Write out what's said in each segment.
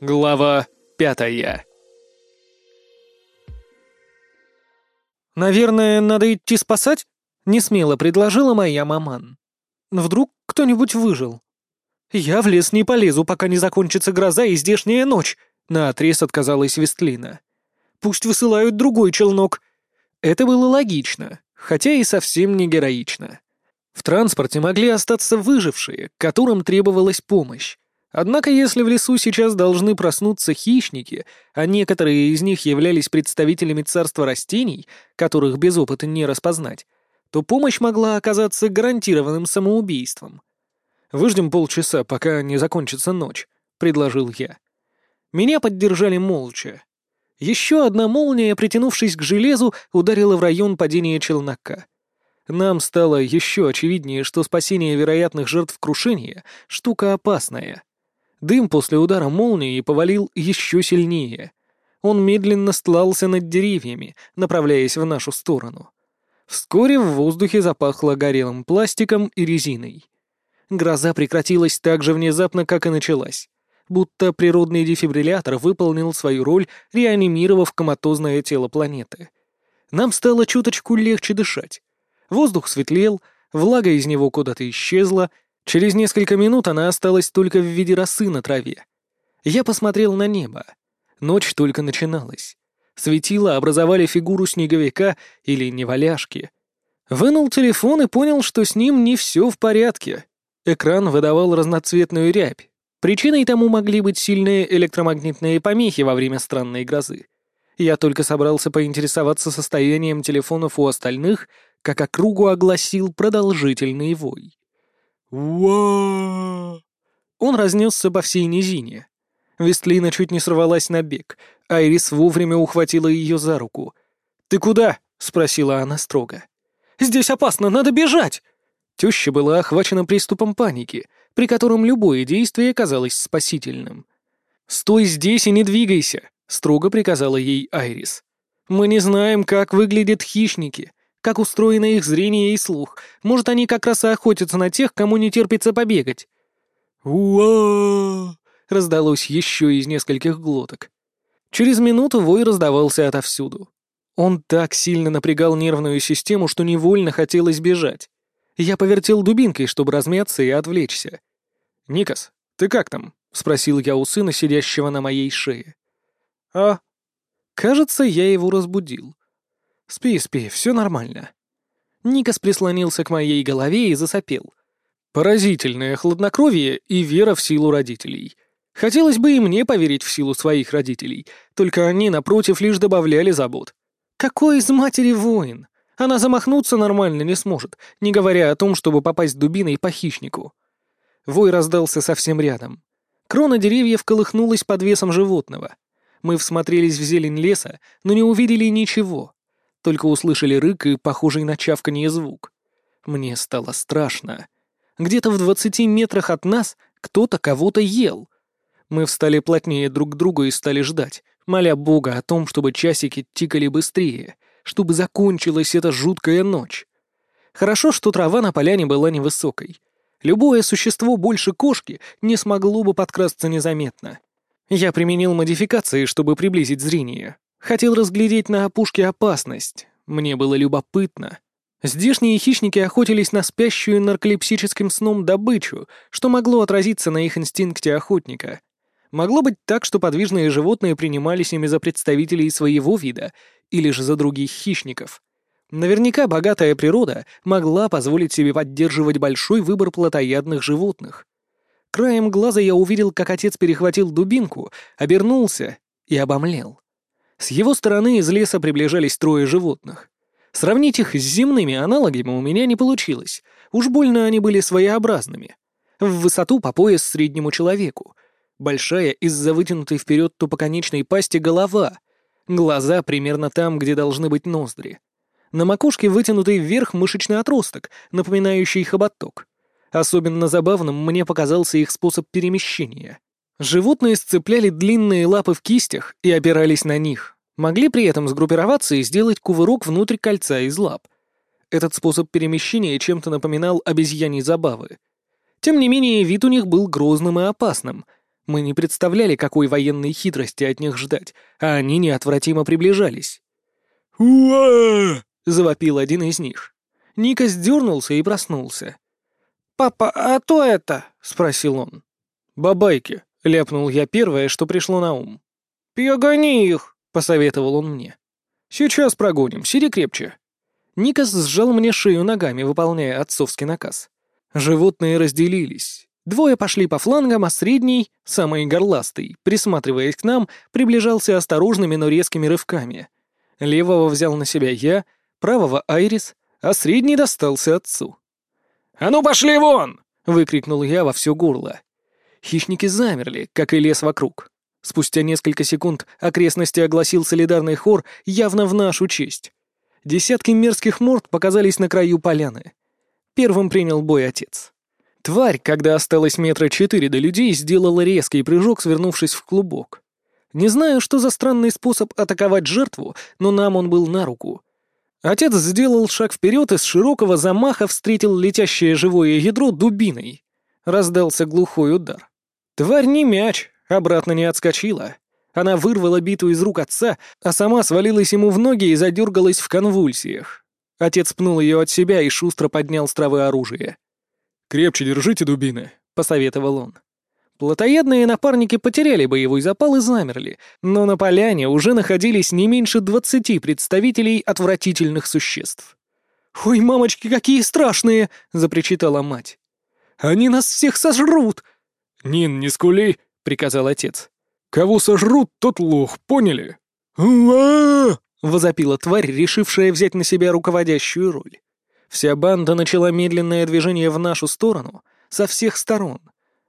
Глава пятая «Наверное, надо идти спасать?» — несмело предложила моя маман. «Вдруг кто-нибудь выжил?» «Я в лес не полезу, пока не закончится гроза и здешняя ночь», — наотрез отказалась Вестлина. «Пусть высылают другой челнок». Это было логично, хотя и совсем не героично. В транспорте могли остаться выжившие, которым требовалась помощь. Однако если в лесу сейчас должны проснуться хищники, а некоторые из них являлись представителями царства растений, которых без опыта не распознать, то помощь могла оказаться гарантированным самоубийством. «Выждем полчаса, пока не закончится ночь», — предложил я. Меня поддержали молча. Еще одна молния, притянувшись к железу, ударила в район падения челнока. Нам стало еще очевиднее, что спасение вероятных жертв крушения — штука опасная. Дым после удара молнии повалил еще сильнее. Он медленно стлался над деревьями, направляясь в нашу сторону. Вскоре в воздухе запахло горелым пластиком и резиной. Гроза прекратилась так же внезапно, как и началась. Будто природный дефибриллятор выполнил свою роль, реанимировав коматозное тело планеты. Нам стало чуточку легче дышать. Воздух светлел, влага из него куда-то исчезла — Через несколько минут она осталась только в виде росы на траве. Я посмотрел на небо. Ночь только начиналась. Светила образовали фигуру снеговика или неваляшки. Вынул телефон и понял, что с ним не все в порядке. Экран выдавал разноцветную рябь. Причиной тому могли быть сильные электромагнитные помехи во время странной грозы. Я только собрался поинтересоваться состоянием телефонов у остальных, как округу огласил продолжительный вой. Уа! Он разнесся по всей низине. Вестлина чуть не сорвалась на бег. Айрис вовремя ухватила ее за руку. «Ты куда?» — спросила она строго. «Здесь опасно, надо бежать!» Теща была охвачена приступом паники, при котором любое действие казалось спасительным. «Стой здесь и не двигайся!» — строго приказала ей Айрис. «Мы не знаем, как выглядят хищники как устроено их зрение и слух. Может, они как раз и охотятся на тех, кому не терпится побегать. «Уа!» — раздалось еще из нескольких глоток. Через минуту вой раздавался отовсюду. Он так сильно напрягал нервную систему, что невольно хотелось бежать. Я повертел дубинкой, чтобы размяться и отвлечься. «Никас, ты как там?» — спросил я у сына, сидящего на моей шее. «А?» Кажется, я его разбудил. «Спи, спи, все нормально». Никас прислонился к моей голове и засопел. Поразительное хладнокровие и вера в силу родителей. Хотелось бы и мне поверить в силу своих родителей, только они, напротив, лишь добавляли забот. Какой из матери воин? Она замахнуться нормально не сможет, не говоря о том, чтобы попасть дубиной по хищнику. Вой раздался совсем рядом. Крона деревьев колыхнулась под весом животного. Мы всмотрелись в зелень леса, но не увидели ничего только услышали рык и похожий на чавканье звук. Мне стало страшно. Где-то в двадцати метрах от нас кто-то кого-то ел. Мы встали плотнее друг к другу и стали ждать, моля Бога о том, чтобы часики тикали быстрее, чтобы закончилась эта жуткая ночь. Хорошо, что трава на поляне была невысокой. Любое существо больше кошки не смогло бы подкрасться незаметно. Я применил модификации, чтобы приблизить зрение. Хотел разглядеть на опушке опасность. Мне было любопытно. Здешние хищники охотились на спящую нарколепсическим сном добычу, что могло отразиться на их инстинкте охотника. Могло быть так, что подвижные животные принимались ими за представителей своего вида или же за других хищников. Наверняка богатая природа могла позволить себе поддерживать большой выбор плотоядных животных. Краем глаза я увидел, как отец перехватил дубинку, обернулся и обомлел. С его стороны из леса приближались трое животных. Сравнить их с земными аналогами у меня не получилось. Уж больно они были своеобразными. В высоту по пояс среднему человеку. Большая из-за вытянутой вперед тупоконечной пасти голова. Глаза примерно там, где должны быть ноздри. На макушке вытянутый вверх мышечный отросток, напоминающий хоботок. Особенно забавным мне показался их способ перемещения. Животные сцепляли длинные лапы в кистях и опирались на них. Могли при этом сгруппироваться и сделать кувырок внутрь кольца из лап. Этот способ перемещения чем-то напоминал обезьяний забавы. Тем не менее, вид у них был грозным и опасным. Мы не представляли, какой военной хитрости от них ждать, а они неотвратимо приближались. «Уа!» — завопил один из них. Ника сдернулся и проснулся. «Папа, а то это?» — спросил он. «Бабайки», — ляпнул я первое, что пришло на ум. «Перегони их», — посоветовал он мне. «Сейчас прогоним, сиди крепче». Никас сжал мне шею ногами, выполняя отцовский наказ. Животные разделились. Двое пошли по флангам, а средний, самый горластый, присматриваясь к нам, приближался осторожными, но резкими рывками. Левого взял на себя я, правого — Айрис, а средний достался отцу. «А ну пошли вон!» — выкрикнул я во все горло. Хищники замерли, как и лес вокруг. Спустя несколько секунд окрестности огласил солидарный хор явно в нашу честь. Десятки мерзких морд показались на краю поляны. Первым принял бой отец. Тварь, когда осталось метра четыре до людей, сделала резкий прыжок, свернувшись в клубок. Не знаю, что за странный способ атаковать жертву, но нам он был на руку. Отец сделал шаг вперед и с широкого замаха встретил летящее живое ядро дубиной. Раздался глухой удар. Тварь не мяч, обратно не отскочила. Она вырвала биту из рук отца, а сама свалилась ему в ноги и задергалась в конвульсиях. Отец пнул ее от себя и шустро поднял с травы оружие. «Крепче держите дубины», — посоветовал он. Плотоядные напарники потеряли боевой запал и замерли, но на поляне уже находились не меньше двадцати представителей отвратительных существ. «Ой, мамочки, какие страшные!» — запричитала мать. «Они нас всех сожрут!» «Нин, не скули!» — приказал отец. «Кого сожрут, тот лох, поняли?» Возопила тварь, решившая взять на себя руководящую роль. Вся банда начала медленное движение в нашу сторону со всех сторон.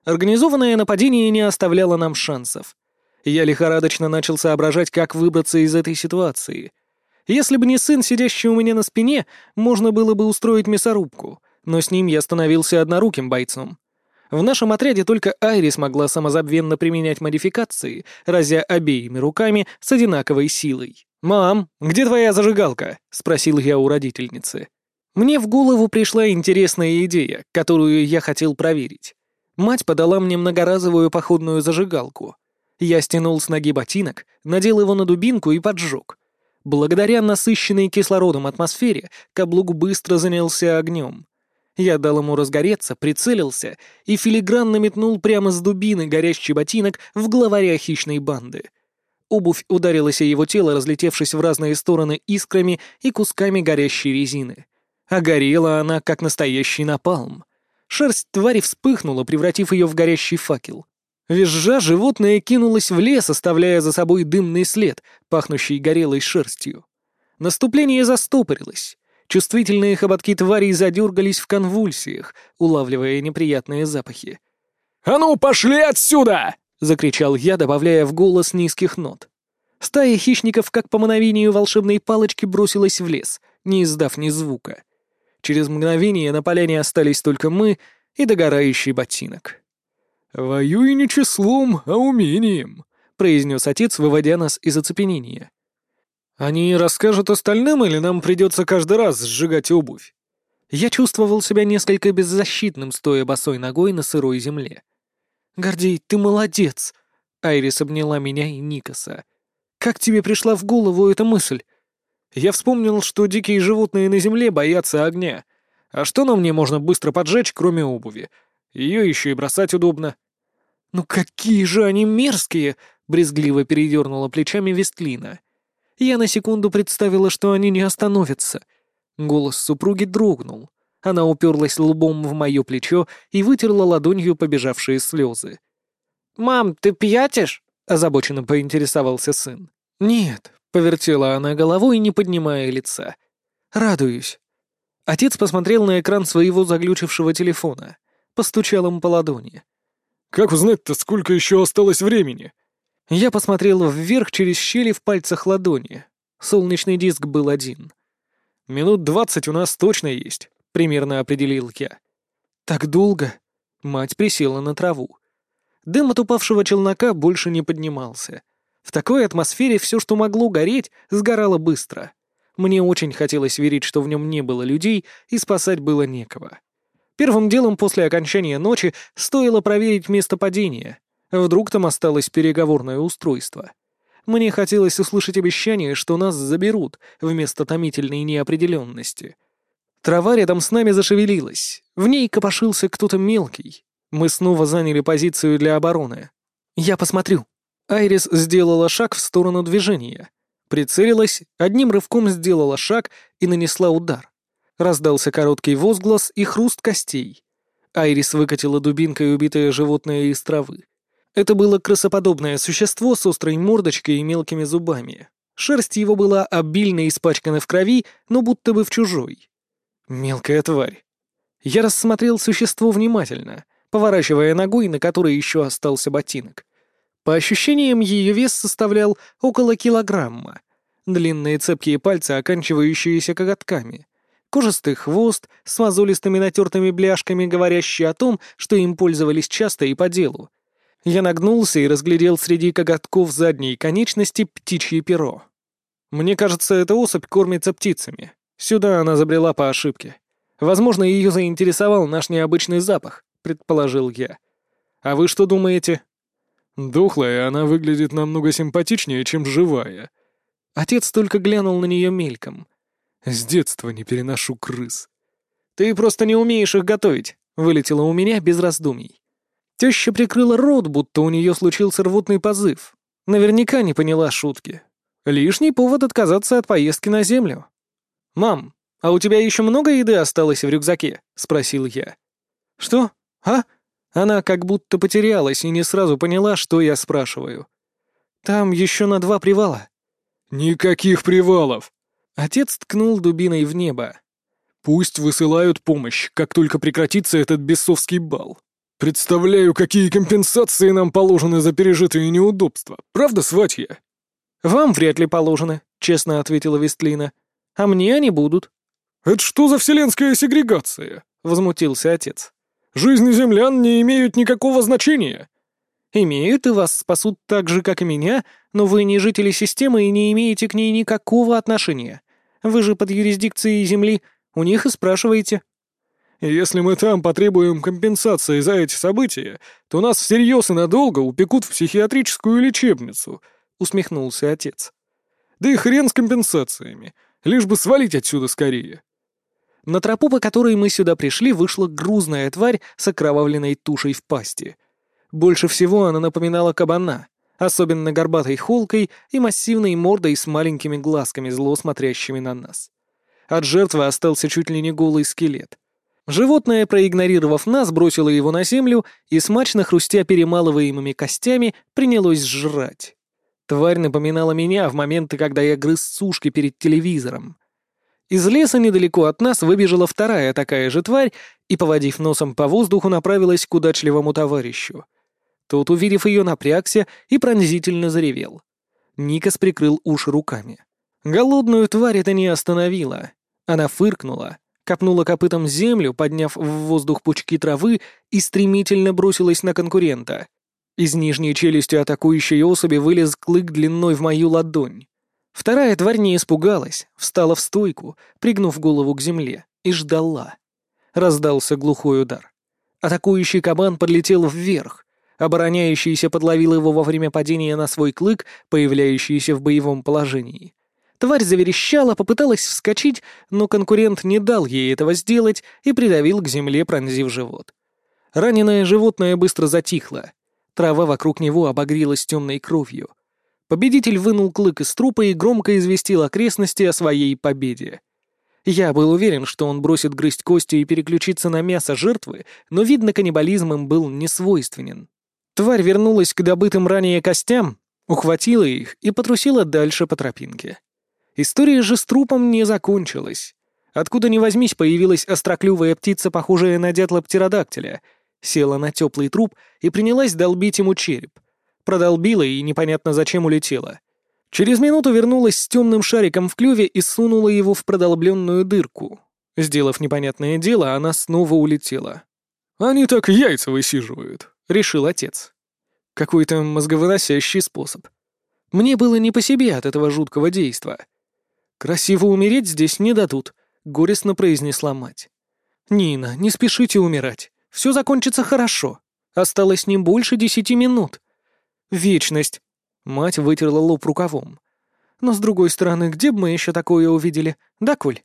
Организованное нападение не оставляло нам шансов. Я лихорадочно начал соображать, как выбраться из этой ситуации. Если бы не сын, сидящий у меня на спине, можно было бы устроить мясорубку, но с ним я становился одноруким бойцом. В нашем отряде только Айрис могла самозабвенно применять модификации, разя обеими руками с одинаковой силой. «Мам, где твоя зажигалка?» — спросил я у родительницы. Мне в голову пришла интересная идея, которую я хотел проверить. Мать подала мне многоразовую походную зажигалку. Я стянул с ноги ботинок, надел его на дубинку и поджег. Благодаря насыщенной кислородом атмосфере каблук быстро занялся огнем. Я дал ему разгореться, прицелился и филигранно метнул прямо с дубины горящий ботинок в главаря хищной банды. Обувь ударилась о его тело, разлетевшись в разные стороны искрами и кусками горящей резины. А горела она, как настоящий напалм. Шерсть твари вспыхнула, превратив ее в горящий факел. Визжа, животное кинулось в лес, оставляя за собой дымный след, пахнущий горелой шерстью. Наступление застопорилось. Чувствительные хоботки тварей задергались в конвульсиях, улавливая неприятные запахи. «А ну, пошли отсюда!» — закричал я, добавляя в голос низких нот. Стая хищников, как по мановению волшебной палочки, бросилась в лес, не издав ни звука. Через мгновение на поляне остались только мы и догорающий ботинок. «Воюй не числом, а умением», — произнес отец, выводя нас из оцепенения. «Они расскажут остальным, или нам придется каждый раз сжигать обувь?» Я чувствовал себя несколько беззащитным, стоя босой ногой на сырой земле. «Гордей, ты молодец!» Айрис обняла меня и Никаса. «Как тебе пришла в голову эта мысль?» Я вспомнил, что дикие животные на земле боятся огня. А что на мне можно быстро поджечь, кроме обуви? Ее еще и бросать удобно. «Ну какие же они мерзкие!» — брезгливо передернула плечами Вестлина. Я на секунду представила, что они не остановятся. Голос супруги дрогнул. Она уперлась лбом в мое плечо и вытерла ладонью побежавшие слезы. «Мам, ты пьятишь?» — озабоченно поинтересовался сын. «Нет», — повертела она головой, не поднимая лица. «Радуюсь». Отец посмотрел на экран своего заглючившего телефона. Постучал им по ладони. «Как узнать-то, сколько еще осталось времени?» Я посмотрел вверх через щели в пальцах ладони. Солнечный диск был один. «Минут двадцать у нас точно есть», — примерно определил я. «Так долго?» Мать присела на траву. Дым от упавшего челнока больше не поднимался. В такой атмосфере все, что могло гореть, сгорало быстро. Мне очень хотелось верить, что в нем не было людей и спасать было некого. Первым делом после окончания ночи стоило проверить место падения. Вдруг там осталось переговорное устройство. Мне хотелось услышать обещание, что нас заберут вместо томительной неопределенности. Трава рядом с нами зашевелилась. В ней копошился кто-то мелкий. Мы снова заняли позицию для обороны. «Я посмотрю». Айрис сделала шаг в сторону движения. Прицелилась, одним рывком сделала шаг и нанесла удар. Раздался короткий возглас и хруст костей. Айрис выкатила дубинкой убитое животное из травы. Это было крысоподобное существо с острой мордочкой и мелкими зубами. Шерсть его была обильно испачкана в крови, но будто бы в чужой. Мелкая тварь. Я рассмотрел существо внимательно, поворачивая ногой, на которой еще остался ботинок. По ощущениям, ее вес составлял около килограмма. Длинные цепкие пальцы, оканчивающиеся коготками. Кожистый хвост с мозолистыми натертыми бляшками, говорящий о том, что им пользовались часто и по делу. Я нагнулся и разглядел среди коготков задней конечности птичье перо. Мне кажется, эта особь кормится птицами. Сюда она забрела по ошибке. Возможно, ее заинтересовал наш необычный запах, предположил я. А вы что думаете? Дохлая она выглядит намного симпатичнее, чем живая. Отец только глянул на нее мельком. С детства не переношу крыс. Ты просто не умеешь их готовить, вылетело у меня без раздумий. Теща прикрыла рот, будто у нее случился рвотный позыв. Наверняка не поняла шутки. Лишний повод отказаться от поездки на землю. «Мам, а у тебя еще много еды осталось в рюкзаке?» — спросил я. «Что? А?» Она как будто потерялась и не сразу поняла, что я спрашиваю. «Там еще на два привала». «Никаких привалов!» Отец ткнул дубиной в небо. «Пусть высылают помощь, как только прекратится этот бесовский бал. Представляю, какие компенсации нам положены за пережитые неудобства. Правда, сватья?» «Вам вряд ли положены», — честно ответила Вестлина. «А мне они будут». «Это что за вселенская сегрегация?» — возмутился отец. Жизни землян не имеют никакого значения». «Имеют и вас спасут так же, как и меня, но вы не жители системы и не имеете к ней никакого отношения. Вы же под юрисдикцией Земли, у них и спрашиваете». «Если мы там потребуем компенсации за эти события, то нас всерьез и надолго упекут в психиатрическую лечебницу», — усмехнулся отец. «Да и хрен с компенсациями, лишь бы свалить отсюда скорее». На тропу, по которой мы сюда пришли, вышла грузная тварь с окровавленной тушей в пасти. Больше всего она напоминала кабана, особенно горбатой холкой и массивной мордой с маленькими глазками, зло смотрящими на нас. От жертвы остался чуть ли не голый скелет. Животное, проигнорировав нас, бросило его на землю и, смачно хрустя перемалываемыми костями, принялось жрать. Тварь напоминала меня в моменты, когда я грыз сушки перед телевизором. Из леса недалеко от нас выбежала вторая такая же тварь и, поводив носом по воздуху, направилась к удачливому товарищу. Тот, увидев ее, напрягся и пронзительно заревел. Никас прикрыл уши руками. Голодную тварь это не остановило. Она фыркнула, копнула копытом землю, подняв в воздух пучки травы и стремительно бросилась на конкурента. Из нижней челюсти атакующей особи вылез клык длиной в мою ладонь. Вторая тварь не испугалась, встала в стойку, пригнув голову к земле, и ждала. Раздался глухой удар. Атакующий кабан подлетел вверх. Обороняющийся подловил его во время падения на свой клык, появляющийся в боевом положении. Тварь заверещала, попыталась вскочить, но конкурент не дал ей этого сделать и придавил к земле, пронзив живот. Раненое животное быстро затихло. Трава вокруг него обогрелась темной кровью. Победитель вынул клык из трупа и громко известил окрестности о своей победе. Я был уверен, что он бросит грызть кости и переключиться на мясо жертвы, но, видно, каннибализм им был несвойственен. Тварь вернулась к добытым ранее костям, ухватила их и потрусила дальше по тропинке. История же с трупом не закончилась. Откуда ни возьмись, появилась остроклювая птица, похожая на дятла птеродактиля, села на теплый труп и принялась долбить ему череп — продолбила и непонятно зачем улетела. Через минуту вернулась с темным шариком в клюве и сунула его в продолбленную дырку. Сделав непонятное дело, она снова улетела. «Они так яйца высиживают», — решил отец. Какой-то мозговыносящий способ. Мне было не по себе от этого жуткого действа. «Красиво умереть здесь не дадут», — горестно произнесла мать. «Нина, не спешите умирать. Все закончится хорошо», Осталось не больше десяти минут. Вечность. Мать вытерла лоб рукавом. Но с другой стороны, где бы мы еще такое увидели? Да, Коль?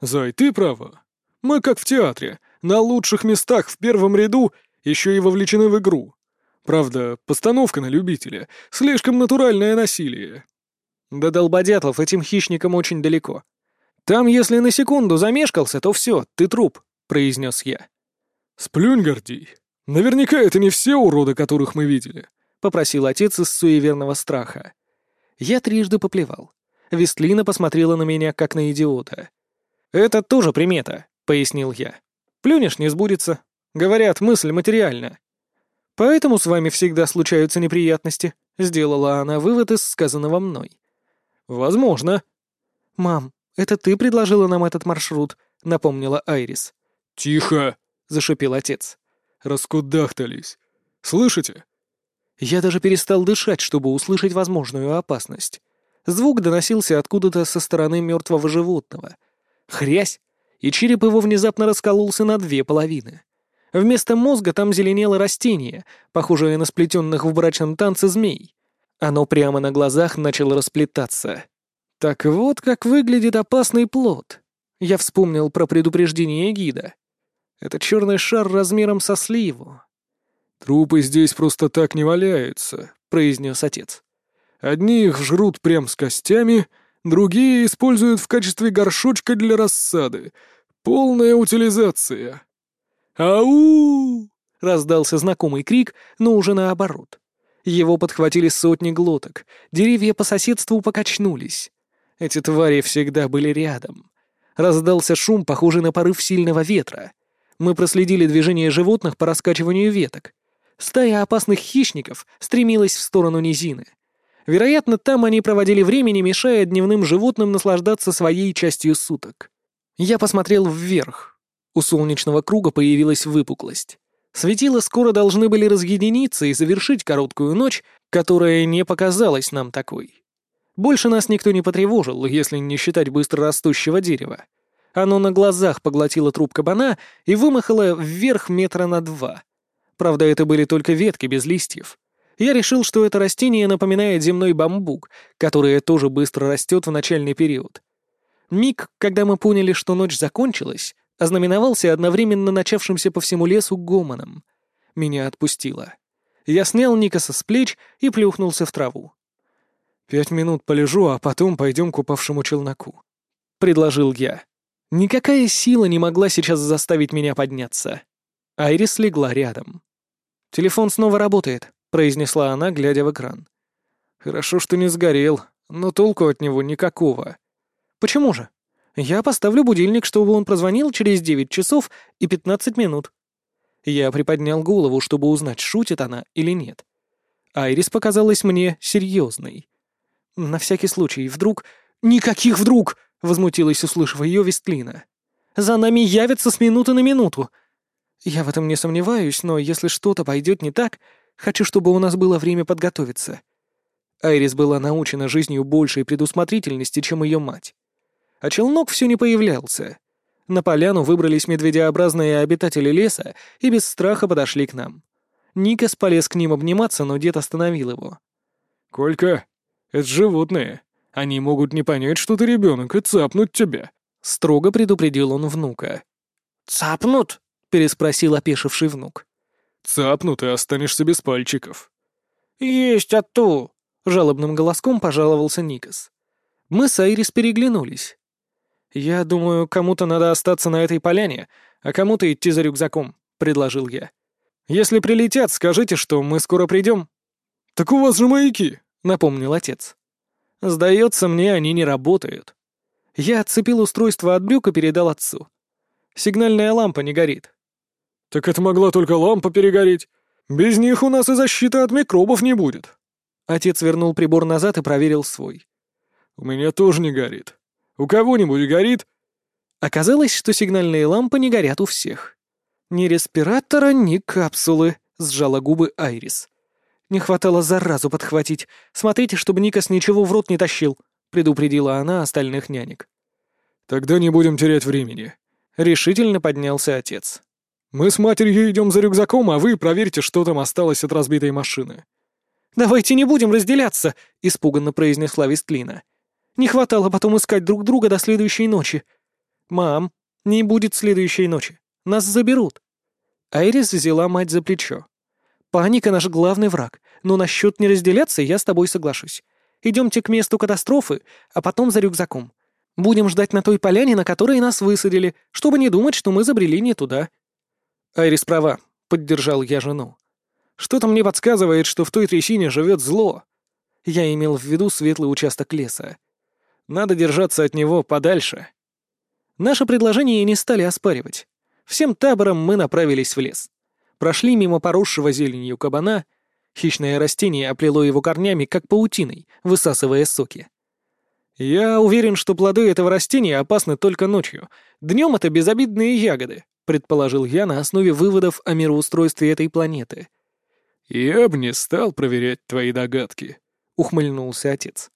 Зай, ты права. Мы как в театре. На лучших местах в первом ряду еще и вовлечены в игру. Правда, постановка на любителя. Слишком натуральное насилие. До долбодятлов этим хищникам очень далеко. Там, если на секунду замешкался, то все, ты труп, произнес я. Сплюнь, Гордей. Наверняка это не все уроды, которых мы видели, попросил отец из суеверного страха. Я трижды поплевал. Вестлина посмотрела на меня, как на идиота. «Это тоже примета», — пояснил я. «Плюнешь — не сбудется. Говорят, мысль материальна. Поэтому с вами всегда случаются неприятности», — сделала она вывод из сказанного мной. «Возможно». «Мам, это ты предложила нам этот маршрут», — напомнила Айрис. «Тихо!» — зашипел отец. «Раскудахтались. Слышите?» Я даже перестал дышать, чтобы услышать возможную опасность. Звук доносился откуда-то со стороны мертвого животного. Хрясь, и череп его внезапно раскололся на две половины. Вместо мозга там зеленело растение, похожее на сплетенных в брачном танце змей. Оно прямо на глазах начало расплетаться. Так вот как выглядит опасный плод. Я вспомнил про предупреждение гида. Это черный шар размером со сливу. «Трупы здесь просто так не валяются», — произнес отец. «Одни их жрут прям с костями, другие используют в качестве горшочка для рассады. Полная утилизация». «Ау!» — раздался знакомый крик, но уже наоборот. Его подхватили сотни глоток, деревья по соседству покачнулись. Эти твари всегда были рядом. Раздался шум, похожий на порыв сильного ветра. Мы проследили движение животных по раскачиванию веток. Стая опасных хищников стремилась в сторону низины. Вероятно, там они проводили время, не мешая дневным животным наслаждаться своей частью суток. Я посмотрел вверх. У солнечного круга появилась выпуклость. Светила скоро должны были разъединиться и завершить короткую ночь, которая не показалась нам такой. Больше нас никто не потревожил, если не считать быстро растущего дерева. Оно на глазах поглотило труп кабана и вымахало вверх метра на два. Правда, это были только ветки без листьев. Я решил, что это растение напоминает земной бамбук, которое тоже быстро растет в начальный период. Миг, когда мы поняли, что ночь закончилась, ознаменовался одновременно начавшимся по всему лесу гомоном. Меня отпустило. Я снял Никаса с плеч и плюхнулся в траву. «Пять минут полежу, а потом пойдем к упавшему челноку», — предложил я. Никакая сила не могла сейчас заставить меня подняться. Айрис легла рядом. «Телефон снова работает», — произнесла она, глядя в экран. «Хорошо, что не сгорел, но толку от него никакого». «Почему же? Я поставлю будильник, чтобы он прозвонил через девять часов и пятнадцать минут». Я приподнял голову, чтобы узнать, шутит она или нет. Айрис показалась мне серьезной. На всякий случай, вдруг... «Никаких вдруг!» — возмутилась, услышав ее Вестлина. «За нами явятся с минуты на минуту. Я в этом не сомневаюсь, но если что-то пойдет не так, хочу, чтобы у нас было время подготовиться». Айрис была научена жизнью большей предусмотрительности, чем ее мать. А челнок все не появлялся. На поляну выбрались медведеобразные обитатели леса и без страха подошли к нам. Никас полез к ним обниматься, но дед остановил его. «Колька, это животные. Они могут не понять, что ты ребенок, и цапнуть тебя», — строго предупредил он внука. «Цапнут?» — переспросил опешивший внук. «Цапнут, и останешься без пальчиков». «Есть ату!» — жалобным голоском пожаловался Никас. Мы с Айрис переглянулись. «Я думаю, кому-то надо остаться на этой поляне, а кому-то идти за рюкзаком», — предложил я. «Если прилетят, скажите, что мы скоро придем». «Так у вас же маяки», — напомнил отец. «Сдается мне, они не работают». Я отцепил устройство от брюк и передал отцу. Сигнальная лампа не горит. «Так это могла только лампа перегореть. Без них у нас и защиты от микробов не будет». Отец вернул прибор назад и проверил свой. «У меня тоже не горит. У кого-нибудь горит?» Оказалось, что сигнальные лампы не горят у всех. Ни респиратора, ни капсулы, сжала губы Айрис. Не хватало заразу подхватить. Смотрите, чтобы Никас ничего в рот не тащил, предупредила она остальных нянек. Тогда не будем терять времени. Решительно поднялся отец. Мы с матерью идем за рюкзаком, а вы проверьте, что там осталось от разбитой машины». «Давайте не будем разделяться», — испуганно произнесла Вестлина. «Не хватало потом искать друг друга до следующей ночи». «Мам, не будет следующей ночи. Нас заберут». Айрис взяла мать за плечо. «Паника — наш главный враг, но насчет не разделяться я с тобой соглашусь. Идемте к месту катастрофы, а потом за рюкзаком. Будем ждать на той поляне, на которой нас высадили, чтобы не думать, что мы забрели не туда». «Айрис права», — поддержал я жену. «Что-то мне подсказывает, что в той трясине живет зло». Я имел в виду светлый участок леса. Надо держаться от него подальше. Наше предложение не стали оспаривать. Всем табором мы направились в лес. Прошли мимо поросшего зеленью кабана. Хищное растение оплело его корнями, как паутиной, высасывая соки. «Я уверен, что плоды этого растения опасны только ночью. Днем это безобидные ягоды», — предположил я на основе выводов о мироустройстве этой планеты. «Я бы не стал проверять твои догадки», — ухмыльнулся отец.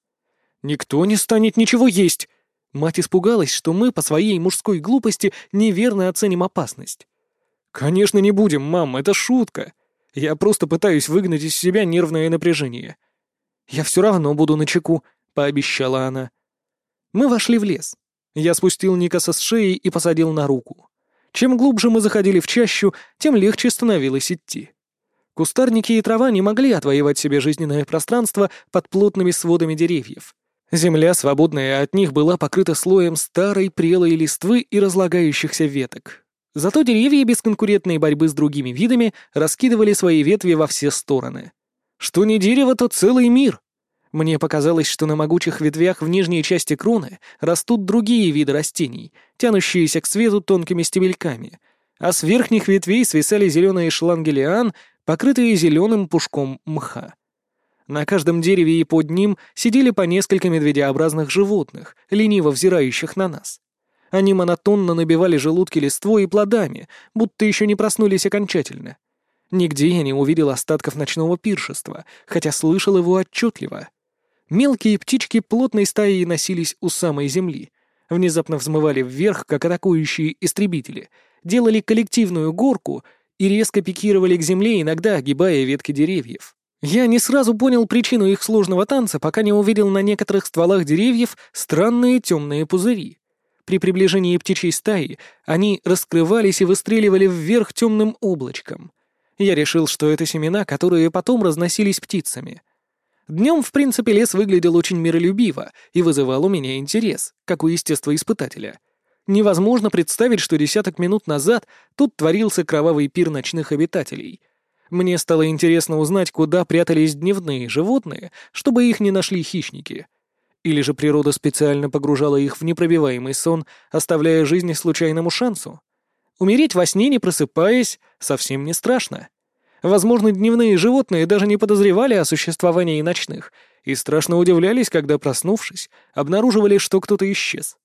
«Никто не станет ничего есть!» Мать испугалась, что мы по своей мужской глупости неверно оценим опасность. «Конечно не будем, мам, это шутка. Я просто пытаюсь выгнать из себя нервное напряжение». «Я все равно буду на чеку», — пообещала она. Мы вошли в лес. Я спустил Никаса с шеи и посадил на руку. Чем глубже мы заходили в чащу, тем легче становилось идти. Кустарники и трава не могли отвоевать себе жизненное пространство под плотными сводами деревьев. Земля, свободная от них, была покрыта слоем старой прелой листвы и разлагающихся веток. Зато деревья без конкурентной борьбы с другими видами раскидывали свои ветви во все стороны. Что не дерево, то целый мир. Мне показалось, что на могучих ветвях в нижней части кроны растут другие виды растений, тянущиеся к свету тонкими стебельками, а с верхних ветвей свисали зеленые шланги лиан, покрытые зеленым пушком мха. На каждом дереве и под ним сидели по несколько медведеобразных животных, лениво взирающих на нас. Они монотонно набивали желудки листвой и плодами, будто еще не проснулись окончательно. Нигде я не увидел остатков ночного пиршества, хотя слышал его отчетливо. Мелкие птички плотной стаей носились у самой земли, внезапно взмывали вверх, как атакующие истребители, делали коллективную горку и резко пикировали к земле, иногда огибая ветки деревьев. Я не сразу понял причину их сложного танца, пока не увидел на некоторых стволах деревьев странные темные пузыри. При приближении птичьей стаи они раскрывались и выстреливали вверх темным облачком. Я решил, что это семена, которые потом разносились птицами. Днем, в принципе, лес выглядел очень миролюбиво и вызывал у меня интерес, как у естествоиспытателя. Невозможно представить, что десяток минут назад тут творился кровавый пир ночных обитателей — мне стало интересно узнать, куда прятались дневные животные, чтобы их не нашли хищники. Или же природа специально погружала их в непробиваемый сон, оставляя жизни случайному шансу? Умереть во сне, не просыпаясь, совсем не страшно. Возможно, дневные животные даже не подозревали о существовании ночных и страшно удивлялись, когда, проснувшись, обнаруживали, что кто-то исчез.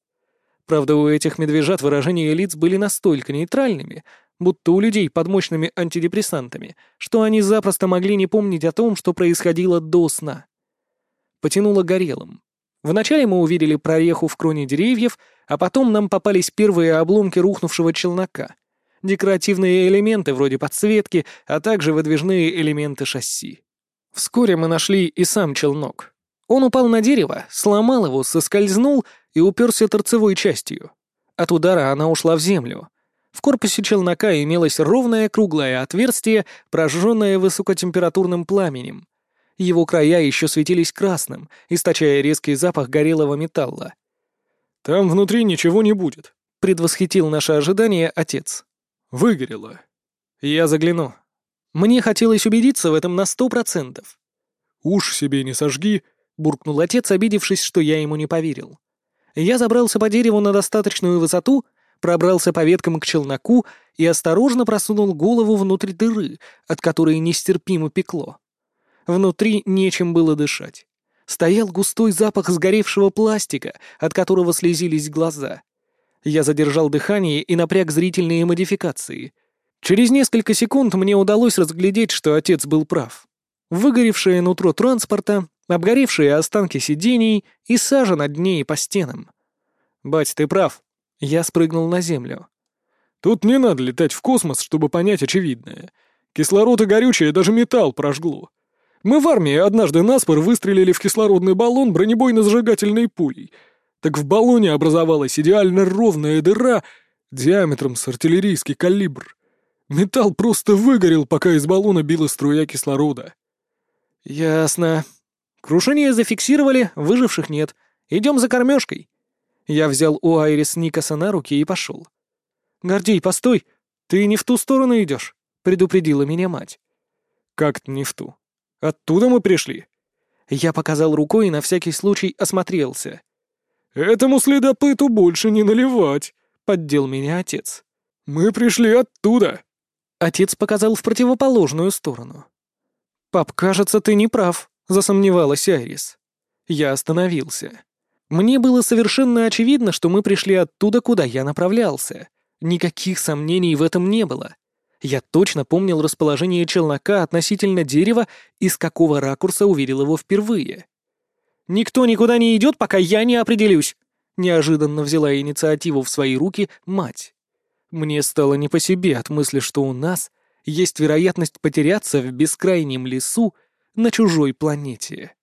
Правда, у этих медвежат выражения лиц были настолько нейтральными, будто у людей под мощными антидепрессантами, что они запросто могли не помнить о том, что происходило до сна. Потянуло горелым. Вначале мы увидели прореху в кроне деревьев, а потом нам попались первые обломки рухнувшего челнока, декоративные элементы вроде подсветки, а также выдвижные элементы шасси. Вскоре мы нашли и сам челнок. Он упал на дерево, сломал его, соскользнул и уперся торцевой частью. От удара она ушла в землю, в корпусе челнока имелось ровное круглое отверстие, прожженное высокотемпературным пламенем. Его края еще светились красным, источая резкий запах горелого металла. «Там внутри ничего не будет», — предвосхитил наше ожидание отец. «Выгорело». Я загляну. Мне хотелось убедиться в этом на сто процентов. «Уж себе не сожги», — буркнул отец, обидевшись, что я ему не поверил. Я забрался по дереву на достаточную высоту пробрался по веткам к челноку и осторожно просунул голову внутрь дыры, от которой нестерпимо пекло. Внутри нечем было дышать. Стоял густой запах сгоревшего пластика, от которого слезились глаза. Я задержал дыхание и напряг зрительные модификации. Через несколько секунд мне удалось разглядеть, что отец был прав. Выгоревшее нутро транспорта, обгоревшие останки сидений и сажа над ней по стенам. «Бать, ты прав», я спрыгнул на землю. Тут не надо летать в космос, чтобы понять очевидное. Кислород и горючее даже металл прожгло. Мы в армии однажды наспор выстрелили в кислородный баллон бронебойно-зажигательной пулей. Так в баллоне образовалась идеально ровная дыра диаметром с артиллерийский калибр. Металл просто выгорел, пока из баллона била струя кислорода. Ясно. Крушение зафиксировали, выживших нет. Идем за кормежкой. Я взял у Айрис Никаса на руки и пошел. «Гордей, постой! Ты не в ту сторону идешь», — предупредила меня мать. «Как-то не в ту. Оттуда мы пришли». Я показал рукой и на всякий случай осмотрелся. «Этому следопыту больше не наливать», — поддел меня отец. «Мы пришли оттуда». Отец показал в противоположную сторону. «Пап, кажется, ты не прав», — засомневалась Айрис. Я остановился. Мне было совершенно очевидно, что мы пришли оттуда, куда я направлялся. Никаких сомнений в этом не было. Я точно помнил расположение челнока относительно дерева и с какого ракурса увидел его впервые. «Никто никуда не идет, пока я не определюсь», — неожиданно взяла инициативу в свои руки мать. Мне стало не по себе от мысли, что у нас есть вероятность потеряться в бескрайнем лесу на чужой планете.